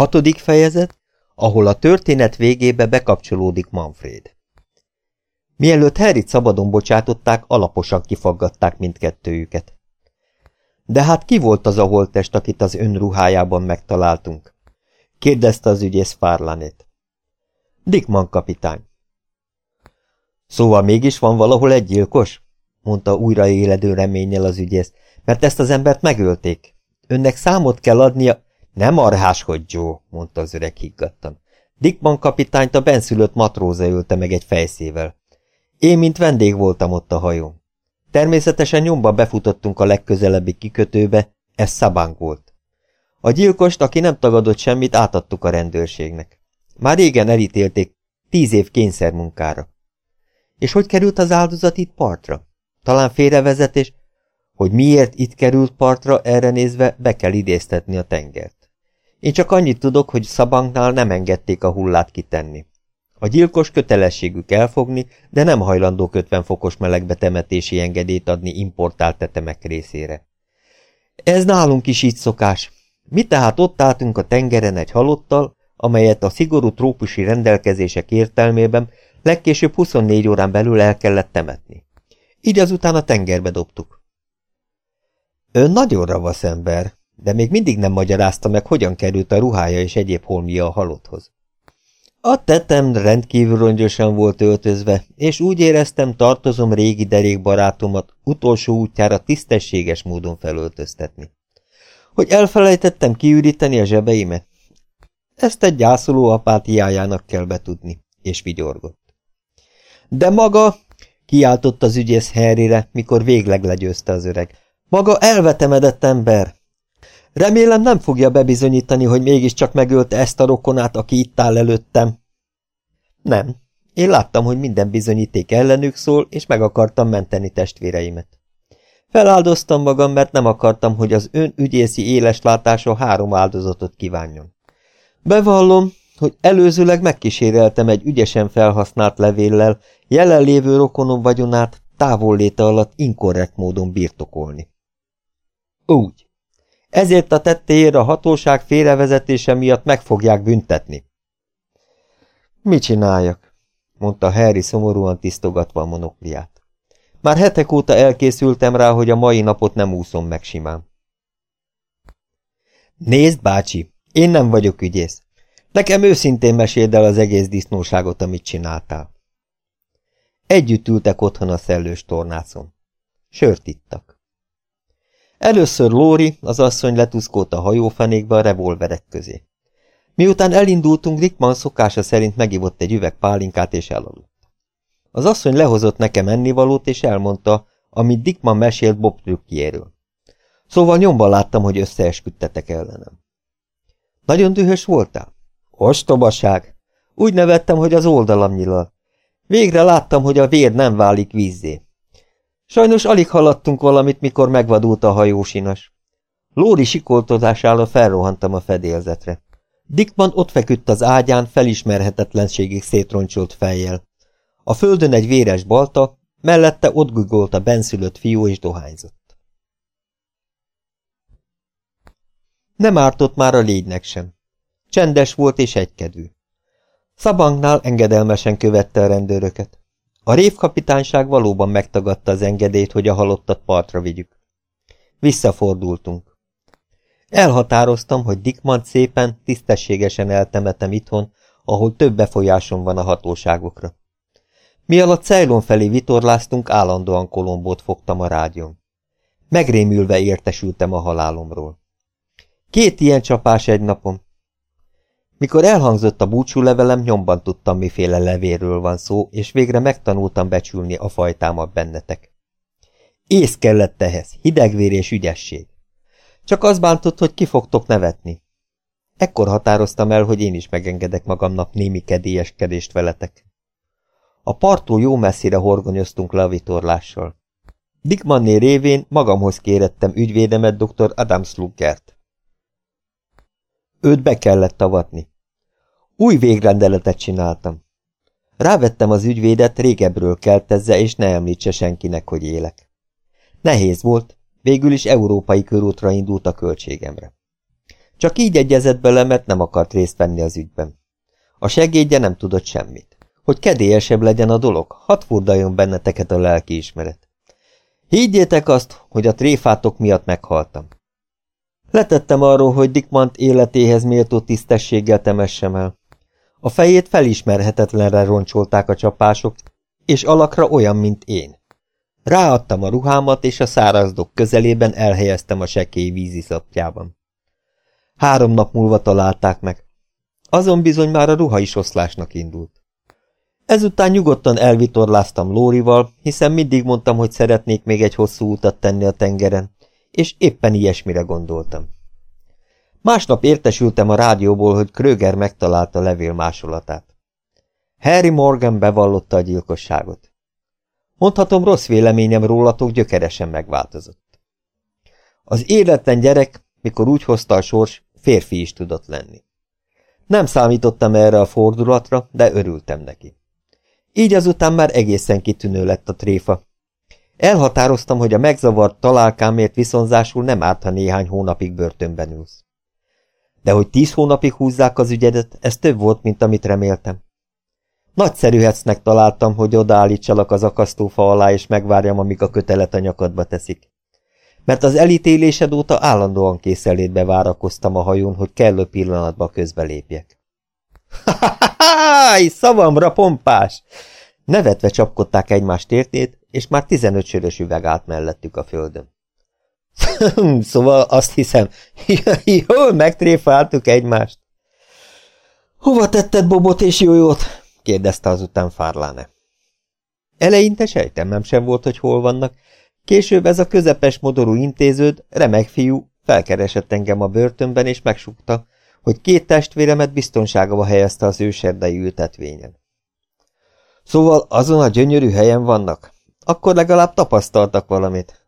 Hatodik fejezet, ahol a történet végébe bekapcsolódik Manfred. Mielőtt Harryt szabadon bocsátották, alaposan kifaggatták mindkettőjüket. De hát ki volt az a holttest, akit az önruhájában megtaláltunk? kérdezte az ügyész Fárlanét. Dickman kapitány. Szóval mégis van valahol egy gyilkos? mondta újra éledő reménnyel az ügyész, mert ezt az embert megölték. Önnek számot kell adnia... Nem arháskodj, Joe, mondta az öreg higgadtan. Dickman kapitányt a benszülött matróza ölte meg egy fejszével. Én, mint vendég voltam ott a hajón. Természetesen nyomba befutottunk a legközelebbi kikötőbe, ez Szabánk volt. A gyilkost, aki nem tagadott semmit, átadtuk a rendőrségnek. Már régen elítélték tíz év kényszermunkára. És hogy került az áldozat itt partra? Talán félrevezetés, hogy miért itt került partra, erre nézve be kell idéztetni a tengert. Én csak annyit tudok, hogy Szabanknál nem engedték a hullát kitenni. A gyilkos kötelességük elfogni, de nem hajlandó 50 fokos melegbe temetési engedélyt adni importált tetemek részére. Ez nálunk is így szokás. Mi tehát ott álltunk a tengeren egy halottal, amelyet a szigorú trópusi rendelkezések értelmében legkésőbb 24 órán belül el kellett temetni. Így azután a tengerbe dobtuk. Ön nagyon ravasz ember, de még mindig nem magyarázta meg, hogyan került a ruhája és egyéb holmia a halotthoz. A tetem rendkívül rongyosan volt öltözve, és úgy éreztem, tartozom régi derék barátomat utolsó útjára tisztességes módon felöltöztetni. Hogy elfelejtettem kiüríteni a zsebeimet? Ezt egy gyászoló apátiájának kell betudni, és vigyorgott. De maga, kiáltott az ügyész Harryre, mikor végleg legyőzte az öreg. Maga elvetemedett ember! Remélem nem fogja bebizonyítani, hogy mégiscsak megölte ezt a rokonát, aki itt áll előttem. Nem. Én láttam, hogy minden bizonyíték ellenük szól, és meg akartam menteni testvéreimet. Feláldoztam magam, mert nem akartam, hogy az ön ügyészi éles látása három áldozatot kívánjon. Bevallom, hogy előzőleg megkíséreltem egy ügyesen felhasznált levéllel jelenlévő rokonom vagyonát távolléte alatt inkorrekt módon birtokolni. Úgy. Ezért a tettéért a hatóság félrevezetése miatt meg fogják büntetni. Mit csináljak? mondta Harry szomorúan tisztogatva a monokliát. Már hetek óta elkészültem rá, hogy a mai napot nem úszom meg simán. Nézd, bácsi, én nem vagyok ügyész. Nekem őszintén meséld el az egész disznóságot, amit csináltál. Együtt ültek otthon a szellős tornászon. Sört ittak. Először Lóri, az asszony letuszkolt a hajófenékbe a revolverek közé. Miután elindultunk, Dickman szokása szerint megivott egy üveg pálinkát és elaludt. Az asszony lehozott nekem ennivalót és elmondta, amit Dickman mesélt Bob trükkjéről. Szóval nyomban láttam, hogy összeesküdtetek ellenem. Nagyon dühös voltál? Ostobaság! Úgy nevettem, hogy az oldalam nyilal. Végre láttam, hogy a vér nem válik vízzé. Sajnos alig haladtunk valamit, mikor megvadult a hajósinas. Lóri sikoltozására felrohantam a fedélzetre. Dickman ott feküdt az ágyán, felismerhetetlenségig szétroncsolt fejjel. A földön egy véres balta, mellette ott gugolt a benszülött fiú és dohányzott. Nem ártott már a légynek sem. Csendes volt és egykedvű. Szabanknál engedelmesen követte a rendőröket. A révkapitányság valóban megtagadta az engedélyt, hogy a halottat partra vigyük. Visszafordultunk. Elhatároztam, hogy Dickman szépen, tisztességesen eltemetem itthon, ahol több befolyásom van a hatóságokra. Mi alatt Ceylon felé vitorláztunk, állandóan Kolombót fogtam a rádión. Megrémülve értesültem a halálomról. Két ilyen csapás egy napom, mikor elhangzott a búcsúlevelem, nyomban tudtam, miféle levérről van szó, és végre megtanultam becsülni a fajtámat bennetek. Ész kellett ehhez, hidegvér és ügyesség. Csak az bántott, hogy ki fogtok nevetni. Ekkor határoztam el, hogy én is megengedek magamnak némi kedélyeskedést veletek. A parttól jó messzire horgonyoztunk le a vitorlással. Dickmanné révén magamhoz kérettem ügyvédemet dr. Adam Sluggert. Őt be kellett avatni. Új végrendeletet csináltam. Rávettem az ügyvédet, régebről keltezze, és ne említse senkinek, hogy élek. Nehéz volt, végül is európai körútra indult a költségemre. Csak így egyezett bele, mert nem akart részt venni az ügyben. A segédje nem tudott semmit. Hogy kedélyesebb legyen a dolog, hadd furdaljon benneteket a lelkiismeret. Higgyétek azt, hogy a tréfátok miatt meghaltam. Letettem arról, hogy Dickmant életéhez méltó tisztességgel temessem el. A fejét felismerhetetlenre roncsolták a csapások, és alakra olyan, mint én. Ráadtam a ruhámat, és a szárazdok közelében elhelyeztem a sekély víziszapjában. Három nap múlva találták meg. Azon bizony már a ruha is oszlásnak indult. Ezután nyugodtan elvitorláztam Lórival, hiszen mindig mondtam, hogy szeretnék még egy hosszú utat tenni a tengeren, és éppen ilyesmire gondoltam. Másnap értesültem a rádióból, hogy Kröger megtalálta a levél másolatát. Harry Morgan bevallotta a gyilkosságot. Mondhatom, rossz véleményem rólatok gyökeresen megváltozott. Az életlen gyerek, mikor úgy hozta a sors, férfi is tudott lenni. Nem számítottam erre a fordulatra, de örültem neki. Így azután már egészen kitűnő lett a tréfa. Elhatároztam, hogy a megzavart találkámért viszonzásul nem árt, ha néhány hónapig börtönben ülsz. De hogy tíz hónapig húzzák az ügyedet, ez több volt, mint amit reméltem. Nagyszerű hecnek találtam, hogy odaállítsalak az akasztófa alá, és megvárjam, amíg a kötelet a nyakadba teszik. Mert az elítélésed óta állandóan készelétbe várakoztam a hajón, hogy kellő pillanatba közbelépjek. Háj, szavamra pompás! Nevetve csapkodták egymás tértét, és már tizenöt sörös üveg állt mellettük a földön. szóval azt hiszem, jól megtréfáltuk egymást. Hova tetted Bobot és Jójót? kérdezte azután Fárláne. Eleinte sejtemem sem volt, hogy hol vannak. Később ez a közepes modorú intéződ, remek fiú, felkeresett engem a börtönben, és megsukta, hogy két testvéremet biztonságba helyezte az őserdei ültetvényen. Szóval azon a gyönyörű helyen vannak? Akkor legalább tapasztaltak valamit.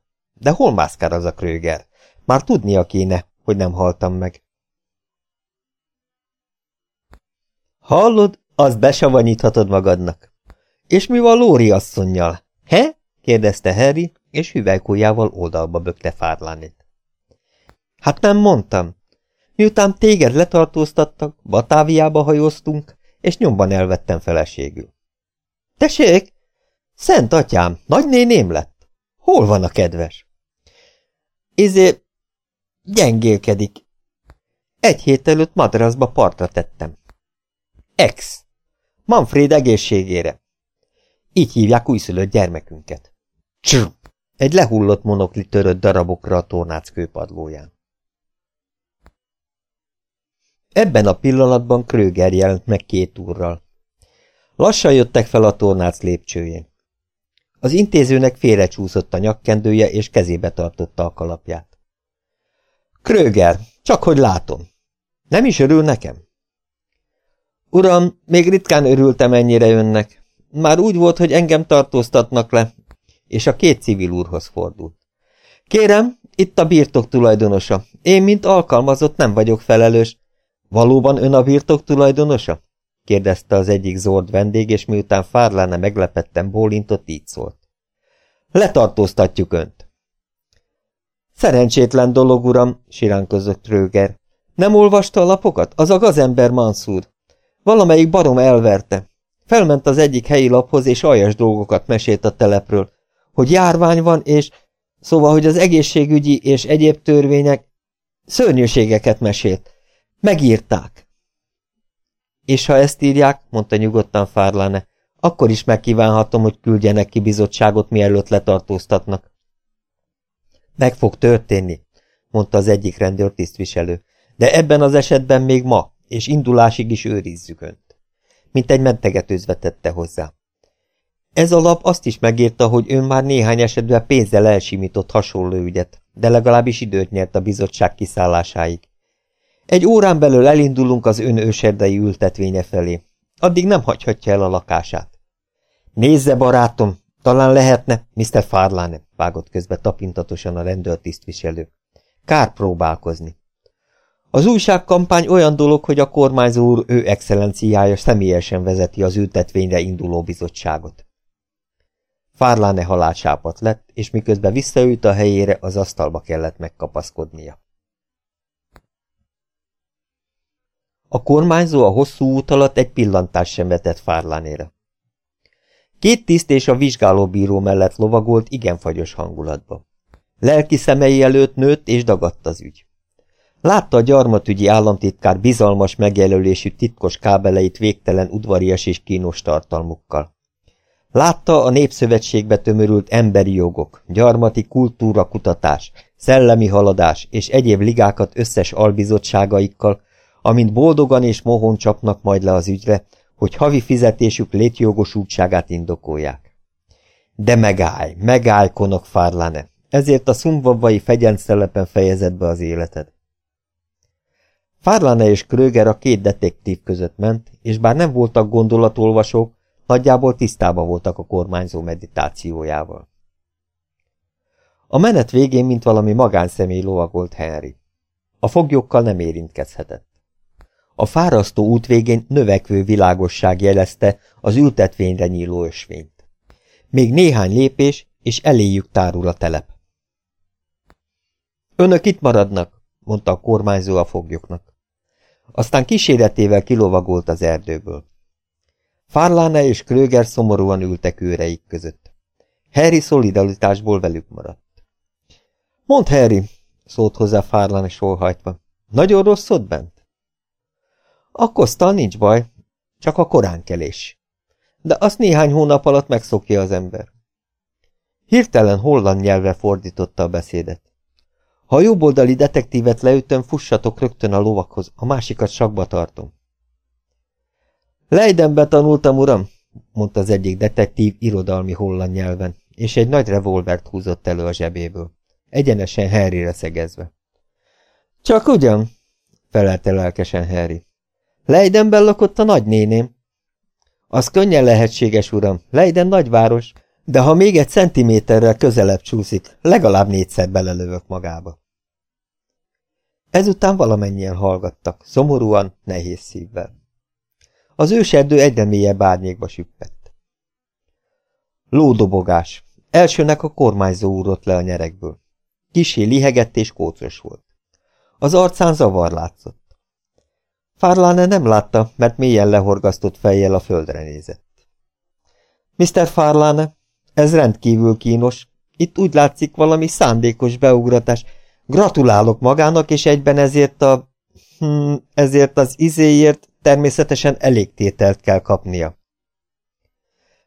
De hol mászkál az a Kröger? Már tudnia kéne, hogy nem haltam meg. Hallod, azt besavanyíthatod magadnak. És mi van Lóri asszonynal? He? kérdezte Harry, és hüvelykújjával oldalba bökte Fárlánét. Hát nem mondtam. Miután téged letartóztattak, Batáviába hajóztunk, és nyomban elvettem feleségül. Tessék! Szent atyám, nagynéném lett. Hol van a kedves? Izé, gyengélkedik. Egy hét előtt madraszba partra tettem. Ex. Manfred egészségére. Így hívják újszülött gyermekünket. Csr! Egy lehullott monokli törött darabokra a tornác kőpadlóján. Ebben a pillanatban Kröger jelent meg két úrral. Lassan jöttek fel a tornác lépcsőjén. Az intézőnek félrecsúszott a nyakkendője, és kezébe tartotta a kalapját. Kröger, csak hogy látom. Nem is örül nekem? Uram, még ritkán örültem ennyire önnek. Már úgy volt, hogy engem tartóztatnak le, és a két civil úrhoz fordult. Kérem, itt a birtok tulajdonosa. Én, mint alkalmazott, nem vagyok felelős. Valóban ön a birtok tulajdonosa? Kérdezte az egyik zord vendég, és miután Fárláne meglepetten bólintott, így szólt. Letartóztatjuk önt. Szerencsétlen dolog, uram, siránkozott Röger. Nem olvasta a lapokat? Az a gazember Mansur. Valamelyik barom elverte. Felment az egyik helyi laphoz, és aljas dolgokat mesélt a telepről. Hogy járvány van, és... Szóval, hogy az egészségügyi és egyéb törvények... Szörnyűségeket mesélt. Megírták. És ha ezt írják, mondta nyugodtan Fárláne, akkor is megkívánhatom, hogy küldjenek ki bizottságot, mielőtt letartóztatnak. Meg fog történni, mondta az egyik rendőrtisztviselő, de ebben az esetben még ma, és indulásig is őrizzük önt. Mint egy mentegetőzve tette hozzá. Ez a lap azt is megírta, hogy ön már néhány esetben pénzzel elsimított hasonló ügyet, de legalábbis időt nyert a bizottság kiszállásáig. Egy órán belül elindulunk az ön őserdei ültetvénye felé. Addig nem hagyhatja el a lakását. Nézze, barátom, talán lehetne, Mr. Farlane, vágott közbe tapintatosan a rendőrtisztviselő. Kár próbálkozni. Az újságkampány olyan dolog, hogy a kormányzó úr ő excellenciája személyesen vezeti az ültetvényre induló bizottságot. Fárláne halálsápat lett, és miközben visszaült a helyére, az asztalba kellett megkapaszkodnia. A kormányzó a hosszú út alatt egy pillantás sem vetett Fárlánére. Két tiszt és a vizsgálóbíró mellett lovagolt igen fagyos hangulatba. Lelki szemei előtt nőtt és dagadt az ügy. Látta a gyarmatügyi államtitkár bizalmas megjelölésű titkos kábeleit végtelen udvarias és kínos tartalmukkal. Látta a népszövetségbe tömörült emberi jogok, gyarmati kultúra kutatás, szellemi haladás és egyéb ligákat összes albizottságaikkal, amint boldogan és mohon csapnak majd le az ügyre, hogy havi fizetésük létjogosultságát indokolják. De megállj, megállj, konok Fárlane, ezért a szumvabbai fegyenszelepen fejezett be az életed. Fárlane és Kröger a két detektív között ment, és bár nem voltak gondolatolvasók, nagyjából tisztában voltak a kormányzó meditációjával. A menet végén, mint valami magánszemély lovagolt Henry. A foglyokkal nem érintkezhetett. A fárasztó út végén növekvő világosság jelezte az ültetvényre nyíló ösvényt. Még néhány lépés, és eléjük tárul a telep. Önök itt maradnak, mondta a kormányzó a foglyoknak. Aztán kíséretével kilovagolt az erdőből. Farlane és Kröger szomorúan ültek őreik között. Harry szolidaritásból velük maradt. Mond Harry, szólt hozzá Farlane solhajtva. Nagyon rossz ott bent? A kosztal nincs baj, csak a koránkelés. De azt néhány hónap alatt megszokja az ember. Hirtelen holland nyelvre fordította a beszédet. Ha a jobboldali detektívet leütöm, fussatok rögtön a lovakhoz, a másikat sakba tartom. Leidenbe tanultam, uram, mondta az egyik detektív irodalmi holland nyelven, és egy nagy revolvert húzott elő a zsebéből, egyenesen Harryre szegezve. Csak ugyan, felelte lelkesen Harry. Leidenben lakott a nagynéném. Az könnyen lehetséges, uram, Leiden nagyváros, de ha még egy centiméterrel közelebb csúszik, legalább négyszer belelövök magába. Ezután valamennyien hallgattak, szomorúan, nehéz szívvel. Az őserdő egyre mélyebb árnyékba süppett. Lódobogás. Elsőnek a kormányzó úrott le a nyerekből. Kisé lihegett és kócos volt. Az arcán zavar látszott. Farlane nem látta, mert mélyen lehorgasztott fejjel a földre nézett. Mr. Farlane, ez rendkívül kínos. Itt úgy látszik valami szándékos beugratás. Gratulálok magának, és egyben ezért a... Hm, ezért az izéért természetesen elég tételt kell kapnia.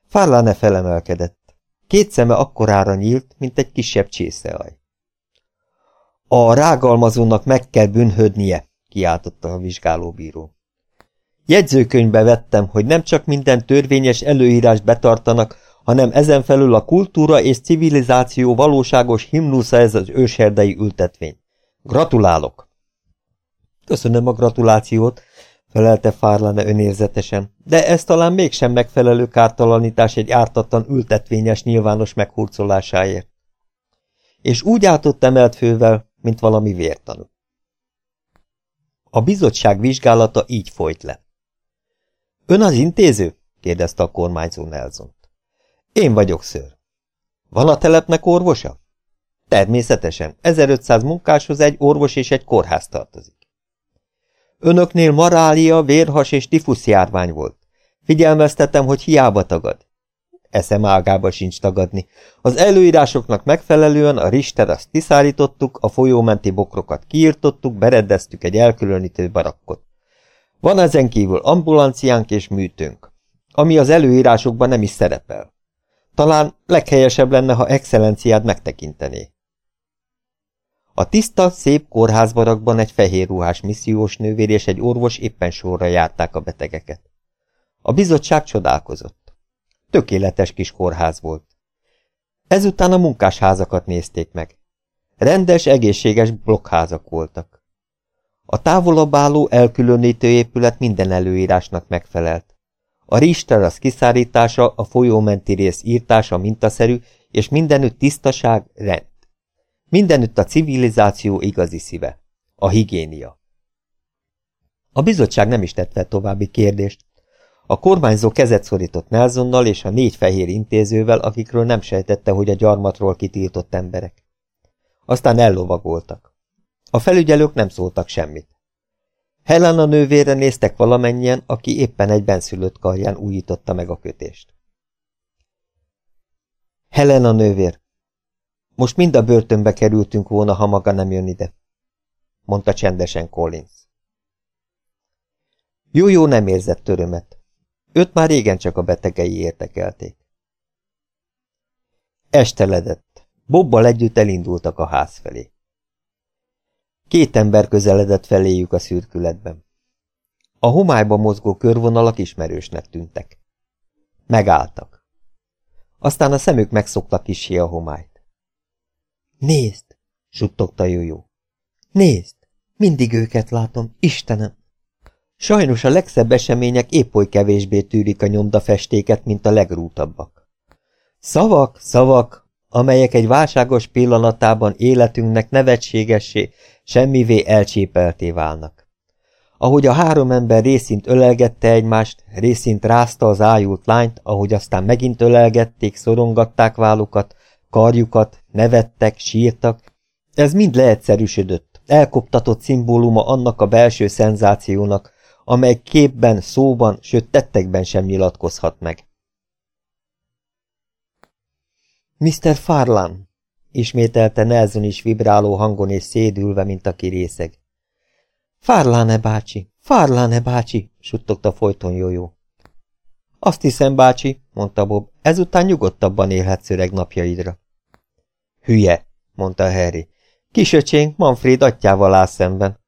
Farlane felemelkedett. Két szeme akkorára nyílt, mint egy kisebb csészeaj. A rágalmazónak meg kell bűnhödnie, kiáltotta a vizsgálóbíró. Jegyzőkönyvbe vettem, hogy nem csak minden törvényes előírást betartanak, hanem ezen felül a kultúra és civilizáció valóságos himnusza ez az ősherdei ültetvény. Gratulálok! Köszönöm a gratulációt, felelte Fárlane önérzetesen, de ez talán mégsem megfelelő kártalanítás egy ártatlan ültetvényes nyilvános meghurcolásáért. És úgy átott emelt fővel, mint valami vértanú. A bizottság vizsgálata így folyt le. Ön az intéző? kérdezte a kormányzó Nelson. Én vagyok, ször. Van a telepnek orvosa? Természetesen. 1500 munkáshoz egy orvos és egy kórház tartozik. Önöknél marália, vérhas és tifusz járvány volt. Figyelmeztetem, hogy hiába tagad. Eszem ágába sincs tagadni. Az előírásoknak megfelelően a azt kiszállítottuk, a folyómenti bokrokat kiirtottuk, bereddeztük egy elkülönítő barakkot. Van ezen kívül ambulanciánk és műtőnk, ami az előírásokban nem is szerepel. Talán leghelyesebb lenne, ha excellenciád megtekintené. A tiszta, szép kórházbarakban egy fehér ruhás missziós nővér és egy orvos éppen sorra járták a betegeket. A bizottság csodálkozott. Tökéletes kis kórház volt. Ezután a munkásházakat nézték meg. Rendes, egészséges blokkházak voltak. A távolabb álló elkülönítő épület minden előírásnak megfelelt. A rizsterasz kiszárítása, a folyómenti rész írtása mintaszerű, és mindenütt tisztaság, rend. Mindenütt a civilizáció igazi szíve. A higiénia. A bizottság nem is tett további kérdést. A kormányzó kezet szorított Nelsonnal és a négy fehér intézővel, akikről nem sejtette, hogy a gyarmatról kitiltott emberek. Aztán ellovagoltak. A felügyelők nem szóltak semmit. Helena nővére néztek valamennyien, aki éppen egy benszülött karján újította meg a kötést. Helena nővér, most mind a börtönbe kerültünk volna, ha maga nem jön ide, mondta csendesen Collins. Jó-jó nem érzett törömet. Őt már régen csak a betegei értekelték. Esteledett. Bobbal együtt elindultak a ház felé. Két ember közeledett feléjük a szürkületben. A homályba mozgó körvonalak ismerősnek tűntek. Megálltak. Aztán a szemük megszokta kisé a homályt. Nézd! suttogta Jójó. Nézd! Mindig őket látom, Istenem! Sajnos a legszebb események épp oly kevésbé tűrik a nyomdafestéket, mint a legrútabbak. Szavak, szavak, amelyek egy válságos pillanatában életünknek nevetségessé, semmivé elcsépelté válnak. Ahogy a három ember részint ölelgette egymást, részint rázta az ájult lányt, ahogy aztán megint ölelgették, szorongatták vállukat, karjukat, nevettek, sírtak, ez mind leegyszerűsödött, elkoptatott szimbóluma annak a belső szenzációnak, amely képben, szóban, sőt tettekben sem nyilatkozhat meg. Mr. Farlan, ismételte Nelson is vibráló hangon és szédülve, mint aki részeg. Farlane bácsi, Farlane bácsi, suttogta folyton Jójó. Azt hiszem, bácsi, mondta Bob, ezután nyugodtabban élhetsz öreg napjaidra. Hülye, mondta Harry. Kisöcsénk Manfred atyával áll szemben.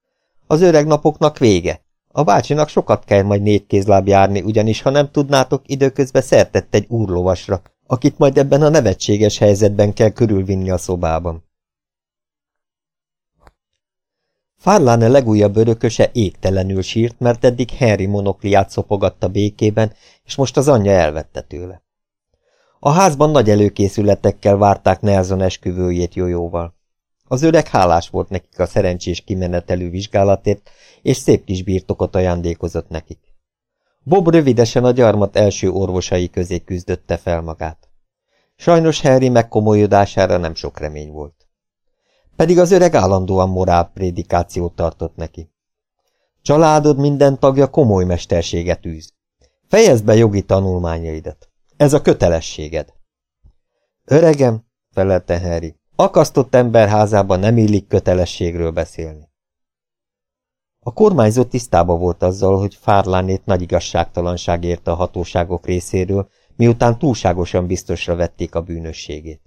Az öreg napoknak vége. A bácsinak sokat kell majd négy kézláb járni, ugyanis ha nem tudnátok, időközben szertett egy úrlovasra, akit majd ebben a nevetséges helyzetben kell körülvinni a szobában. Farlane legújabb örököse égtelenül sírt, mert eddig Henry monokliát szopogatta békében, és most az anyja elvette tőle. A házban nagy előkészületekkel várták Nelson esküvőjét jójóval. Az öreg hálás volt nekik a szerencsés kimenetelő vizsgálatért, és szép kis birtokot ajándékozott nekik. Bob rövidesen a gyarmat első orvosai közé küzdötte fel magát. Sajnos Harry megkomolyodására nem sok remény volt. Pedig az öreg állandóan morál prédikációt tartott neki. Családod minden tagja komoly mesterséget űz. Fejezd be jogi tanulmányaidat. Ez a kötelességed. Öregem, felelte Harry, akasztott ember házában nem illik kötelességről beszélni. A kormányzó tisztába volt azzal, hogy Fárlánét nagy igazságtalanság érte a hatóságok részéről, miután túlságosan biztosra vették a bűnösségét.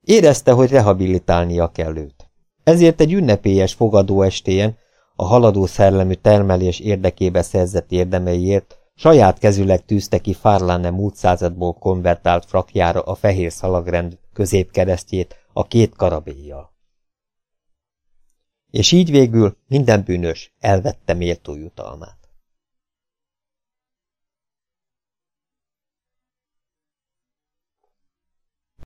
Érezte, hogy rehabilitálnia kell őt. Ezért egy ünnepélyes fogadóestéjen, a haladó szellemű termelés érdekébe szerzett érdemeiért saját kezüleg tűzte ki Fárláne múlt századból konvertált frakjára a fehér szalagrend középkeresztjét a két karabéjjal. És így végül minden bűnös elvette méltó jutalmát.